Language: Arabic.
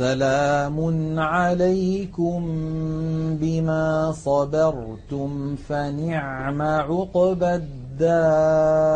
سَلَامٌ عَلَيْكُم بِمَا صَبَرْتُمْ ۚ فَنِعْمَ عُقْبَى الدَّارِ.